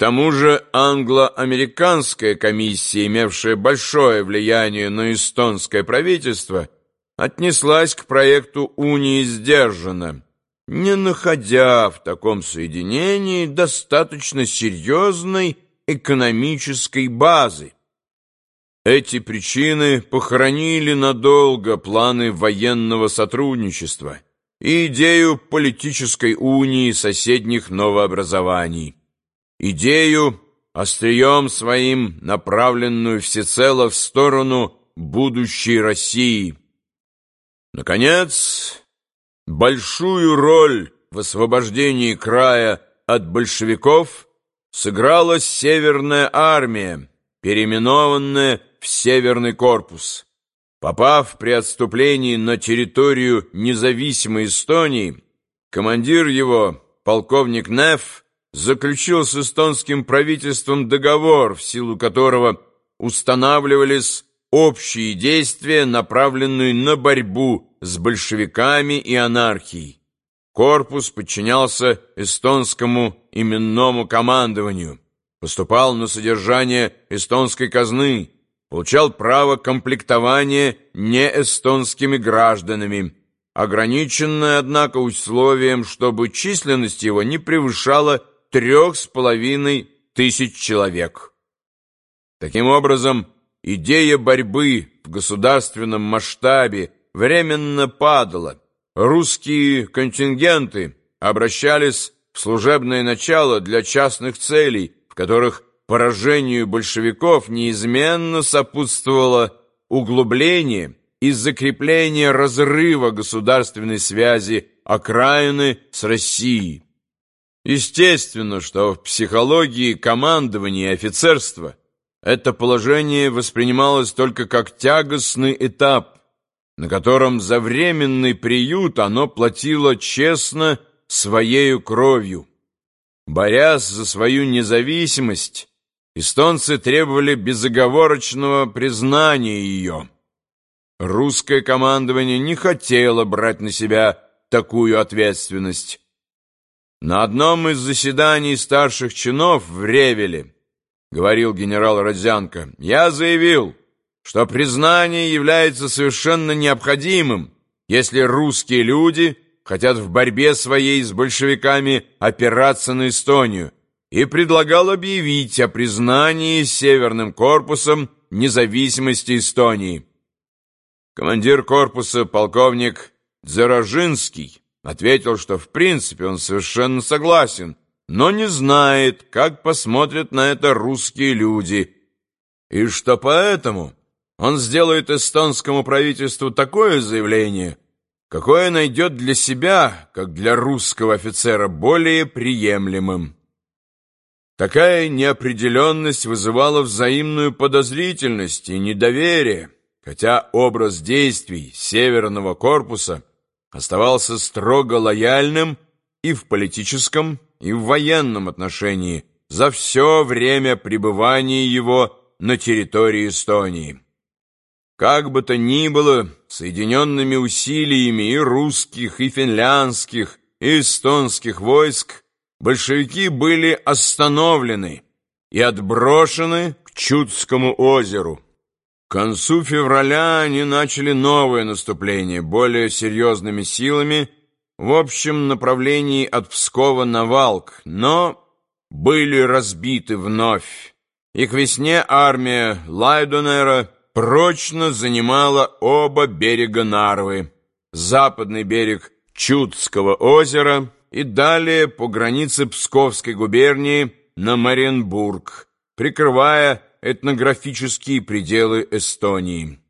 тому же англо-американская комиссия, имевшая большое влияние на эстонское правительство, отнеслась к проекту унии сдержанно, не находя в таком соединении достаточно серьезной экономической базы. Эти причины похоронили надолго планы военного сотрудничества и идею политической унии соседних новообразований идею, острием своим направленную всецело в сторону будущей России. Наконец, большую роль в освобождении края от большевиков сыграла Северная армия, переименованная в Северный корпус. Попав при отступлении на территорию независимой Эстонии, командир его, полковник Неф, заключил с эстонским правительством договор, в силу которого устанавливались общие действия, направленные на борьбу с большевиками и анархией. Корпус подчинялся эстонскому именному командованию, поступал на содержание эстонской казны, получал право комплектования неэстонскими гражданами, ограниченное, однако, условием, чтобы численность его не превышала трех с половиной тысяч человек. Таким образом, идея борьбы в государственном масштабе временно падала. Русские контингенты обращались в служебное начало для частных целей, в которых поражению большевиков неизменно сопутствовало углубление и закрепление разрыва государственной связи окраины с Россией. Естественно, что в психологии командования и офицерства это положение воспринималось только как тягостный этап, на котором за временный приют оно платило честно своею кровью. Борясь за свою независимость, эстонцы требовали безоговорочного признания ее. Русское командование не хотело брать на себя такую ответственность. На одном из заседаний старших чинов в Ревеле, говорил генерал Родзянко, я заявил, что признание является совершенно необходимым, если русские люди хотят в борьбе своей с большевиками опираться на Эстонию, и предлагал объявить о признании Северным корпусом независимости Эстонии. Командир корпуса полковник Дзорожинский Ответил, что в принципе он совершенно согласен, но не знает, как посмотрят на это русские люди, и что поэтому он сделает эстонскому правительству такое заявление, какое найдет для себя, как для русского офицера, более приемлемым. Такая неопределенность вызывала взаимную подозрительность и недоверие, хотя образ действий Северного корпуса – оставался строго лояльным и в политическом, и в военном отношении за все время пребывания его на территории Эстонии. Как бы то ни было, соединенными усилиями и русских, и финляндских, и эстонских войск большевики были остановлены и отброшены к Чудскому озеру. К концу февраля они начали новое наступление более серьезными силами в общем направлении от Пскова на Валк, но были разбиты вновь. И к весне армия Лайдонера прочно занимала оба берега Нарвы, западный берег Чудского озера и далее по границе Псковской губернии на Маренбург, прикрывая этнографические пределы Эстонии.